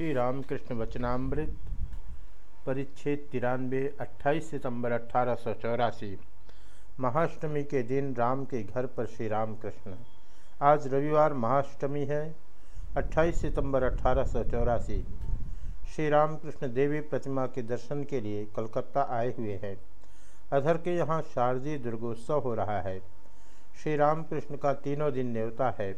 श्री रामकृष्ण वचनामृत, परिच्छेद तिरानवे 28 सितंबर अट्ठारह महाअष्टमी के दिन राम के घर पर श्री रामकृष्ण आज रविवार, महाअष्टमी है 28 सितंबर अट्ठारह श्री रामकृष्ण देवी प्रतिमा के दर्शन के लिए कलकत्ता आए हुए हैं। अधर के यहाँ शारदीय दुर्गोत्सव हो रहा है। श्री रामकृष्ण का तीनों दिन न्योता है।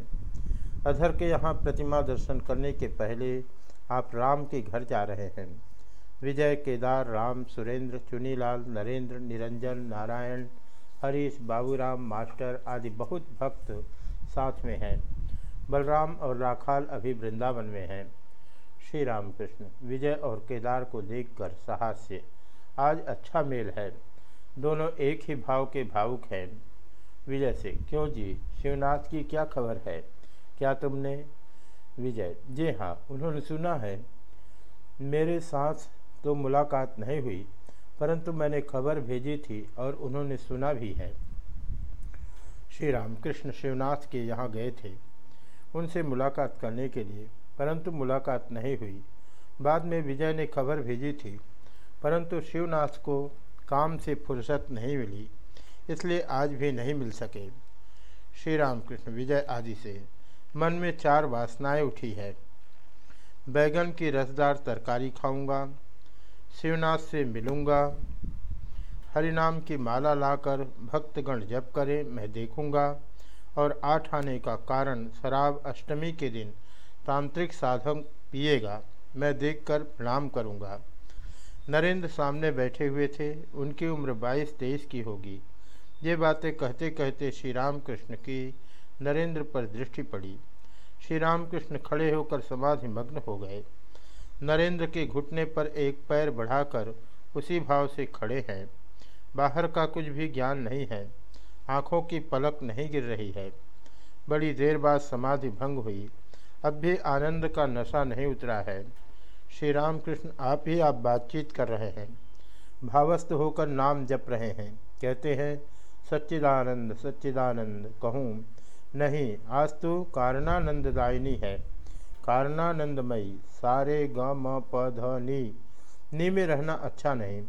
अधर के यहाँ प्रतिमा दर्शन करने के पहले आप राम के घर जा रहे हैं। विजय, केदार, राम, सुरेंद्र, चुनीलाल, नरेंद्र, निरंजन, नारायण, हरीश, बाबूराम, मास्टर आदि बहुत भक्त साथ में हैं। बलराम और राखाल अभी वृंदावन में हैं। श्री राम कृष्ण विजय और केदार को देखकर साहस्य। आज अच्छा मेल है। दोनों एक ही भाव के भावुक हैं। विजय से, क्यों जी? शिवनाथ की क्या खबर है? क्या तुमने विजय। जी हाँ उन्होंने सुना है, मेरे साथ तो मुलाकात नहीं हुई, परंतु मैंने खबर भेजी थी और उन्होंने सुना भी है। श्री राम कृष्ण शिवनाथ के यहाँ गए थे, उनसे मुलाकात करने के लिए, परंतु मुलाकात नहीं हुई। बाद में विजय ने खबर भेजी थी, परंतु शिवनाथ को काम से फुर्सत नहीं मिली, इसलिए आज भी नहीं मिल सके। श्री राम कृष्ण विजय आदि से मन में चार वासनाएँ उठी है। बैगन की रसदार तरकारी खाऊँगा, शिवनाथ से मिलूँगा, हरिनाम की माला लाकर भक्तगण जप करें, मैं देखूँगा, और आठ आने का कारण शराब अष्टमी के दिन तांत्रिक साधक पिएगा, मैं देखकर प्रणाम करूँगा। नरेंद्र सामने बैठे हुए थे, उनकी उम्र बाईस तेईस की होगी। ये बातें कहते कहते श्री राम कृष्ण की नरेंद्र पर दृष्टि पड़ी। श्री रामकृष्ण खड़े होकर समाधि मग्न हो गए। नरेंद्र के घुटने पर एक पैर बढ़ाकर उसी भाव से खड़े हैं। बाहर का कुछ भी ज्ञान नहीं है। आँखों की पलक नहीं गिर रही है। बड़ी देर बाद समाधि भंग हुई। अब भी आनंद का नशा नहीं उतरा है। श्री रामकृष्ण आप ही आप बातचीत कर रहे हैं। भावस्थ होकर नाम जप रहे हैं। कहते हैं, सच्चिदानंद सच्चिदानंद, कहूँ नहीं आज तो कारणानंददायिनी है। कारणानंदमयी, सारे ग म प ध नी नी में रहना अच्छा नहीं,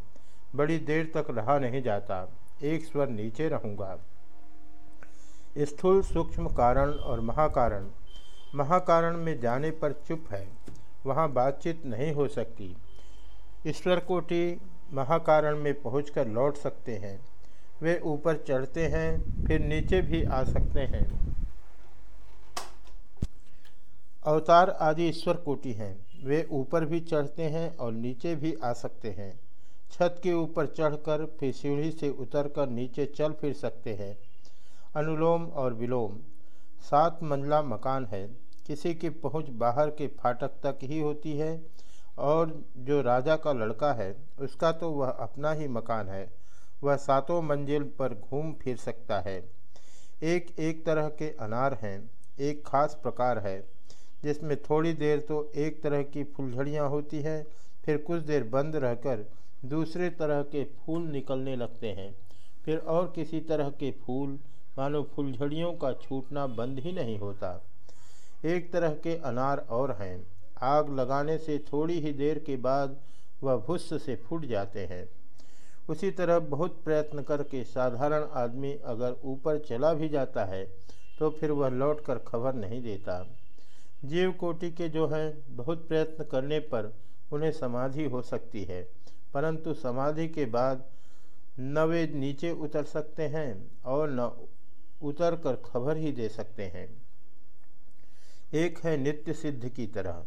बड़ी देर तक रहा नहीं जाता, एक स्वर नीचे रहूँगा। स्थूल सूक्ष्म कारण और महाकारण। महाकारण में जाने पर चुप है, वहाँ बातचीत नहीं हो सकती। ईश्वर कोटि महाकारण में पहुंचकर लौट सकते हैं। वे ऊपर चढ़ते हैं, फिर नीचे भी आ सकते हैं। अवतार आदि ईश्वर कोटि हैं। वे ऊपर भी चढ़ते हैं और नीचे भी आ सकते हैं। छत के ऊपर चढ़कर फिर सीढ़ी से उतरकर नीचे चल फिर सकते हैं। अनुलोम और विलोम। सात मंजिला मकान है। किसी की पहुँच बाहर के फाटक तक ही होती है और जो राजा का लड़का है, उसका तो वह अपना ही मकान है। वह सातों मंजिल पर घूम फिर सकता है। एक एक तरह के अनार हैं। एक खास प्रकार है। जिसमें थोड़ी देर तो एक तरह की फुलझड़ियाँ होती हैं, फिर कुछ देर बंद रहकर दूसरे तरह के फूल निकलने लगते हैं। फिर और किसी तरह के फूल, मानो फुलझड़ियों का छूटना बंद ही नहीं होता। एक तरह के अनार और हैं। आग लगाने से थोड़ी ही देर के बाद वह भुस्स से फूट जाते हैं। उसी तरह बहुत प्रयत्न करके साधारण आदमी अगर ऊपर चला भी जाता है तो फिर वह लौटकर खबर नहीं देता। जीव कोटि के जो हैं, बहुत प्रयत्न करने पर उन्हें समाधि हो सकती है। परंतु समाधि के बाद न वे नीचे उतर सकते हैं और न उतर कर खबर ही दे सकते हैं। एक है नित्य सिद्ध की तरह।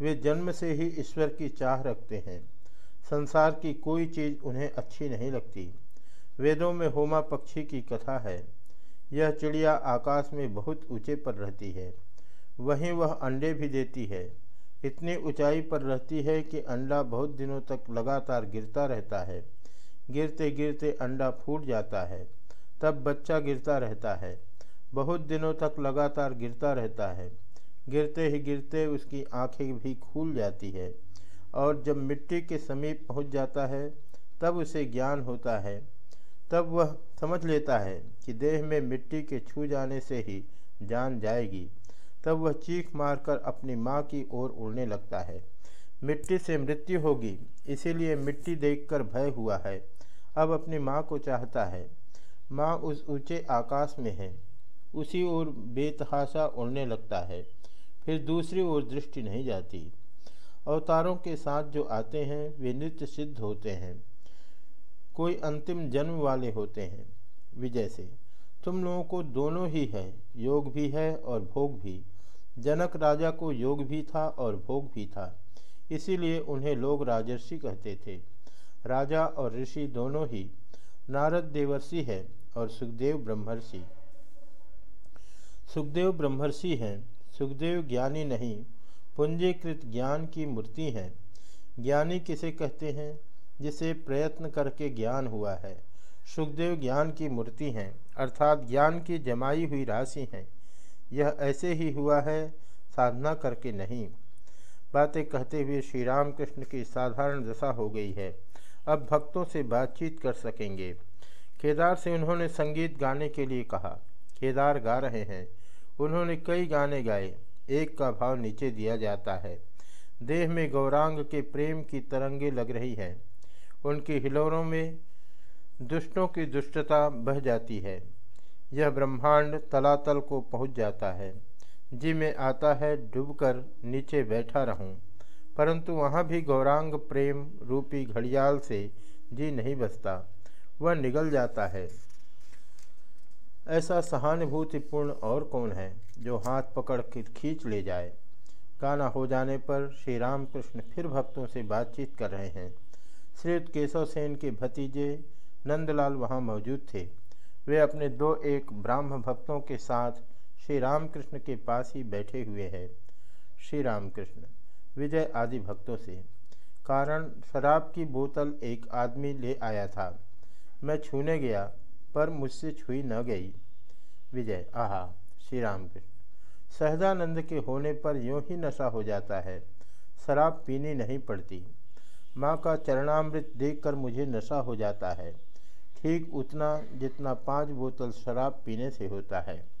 वे जन्म से ही ईश्वर की चाह रखते हैं। संसार की कोई चीज़ उन्हें अच्छी नहीं लगती। वेदों में होमा पक्षी की कथा है। यह चिड़िया आकाश में बहुत ऊँचे पर रहती है। वहीं वह अंडे भी देती है। इतनी ऊंचाई पर रहती है कि अंडा बहुत दिनों तक लगातार गिरता रहता है। गिरते गिरते अंडा फूट जाता है। तब बच्चा गिरता रहता है। बहुत दिनों तक लगातार गिरता रहता है। गिरते ही गिरते उसकी आँखें भी खुल जाती है और जब मिट्टी के समीप पहुँच जाता है, तब उसे ज्ञान होता है। तब वह समझ लेता है कि देह में मिट्टी के छू जाने से ही जान जाएगी। तब वह चीख मारकर अपनी माँ की ओर उड़ने लगता है। मिट्टी से मृत्यु होगी, इसीलिए मिट्टी देखकर भय हुआ है। अब अपनी माँ को चाहता है। माँ उस ऊँचे आकाश में है। उसी ओर बेतहाशा उड़ने लगता है। फिर दूसरी ओर दृष्टि नहीं जाती। अवतारों के साथ जो आते हैं, वे नित्य सिद्ध होते हैं। कोई अंतिम जन्म वाले होते हैं। विजय से, तुम लोगों को दोनों ही है, योग भी है और भोग भी। जनक राजा को योग भी था और भोग भी था। इसीलिए उन्हें लोग राजर्षि कहते थे। राजा और ऋषि दोनों ही नारद देवर्षि है और सुखदेव ब्रह्मर्षि। सुखदेव ब्रह्मर्षि हैं। सुखदेव ज्ञानी नहीं, पुंजीकृत ज्ञान की मूर्ति हैं। ज्ञानी किसे कहते हैं? जिसे प्रयत्न करके ज्ञान हुआ है। सुखदेव ज्ञान की मूर्ति हैं, अर्थात ज्ञान की जमाई हुई राशि हैं। यह ऐसे ही हुआ है, साधना करके नहीं। बातें कहते हुए श्री राम कृष्ण की साधारण दशा हो गई है। अब भक्तों से बातचीत कर सकेंगे। केदार से उन्होंने संगीत गाने के लिए कहा। केदार गा रहे हैं। उन्होंने कई गाने गाए। एक का भाव नीचे दिया जाता है। देह में गौरांग के प्रेम की तरंगे लग रही हैं। उनकी हिलोरों में दुष्टों की दुष्टता बह जाती है। यह ब्रह्मांड तलातल को पहुँच जाता है। जी में आता है, डूबकर नीचे बैठा रहूँ। परंतु वहाँ भी गौरांग प्रेम रूपी घड़ियाल से जी नहीं बसता। वह निगल जाता है। ऐसा सहानुभूतिपूर्ण और कौन है जो हाथ पकड़ के खींच ले जाए? गाना हो जाने पर श्री रामकृष्ण फिर भक्तों से बातचीत कर रहे हैं। श्रीयुक्त केशव सेन के भतीजे नंदलाल वहाँ मौजूद थे। वे अपने दो एक ब्राह्म भक्तों के साथ श्री रामकृष्ण के पास ही बैठे हुए हैं। श्री रामकृष्ण, विजय आदि भक्तों से, कारण शराब की बोतल एक आदमी ले आया था। मैं छूने गया, पर मुझसे छुई न गई। विजय, आहा, श्री राम कृष्ण सहजानंद के होने पर यूँ ही नशा हो जाता है। शराब पीनी नहीं पड़ती। माँ का चरणामृत देखकर मुझे नशा हो जाता है। ठीक उतना जितना पाँच बोतल शराब पीने से होता है।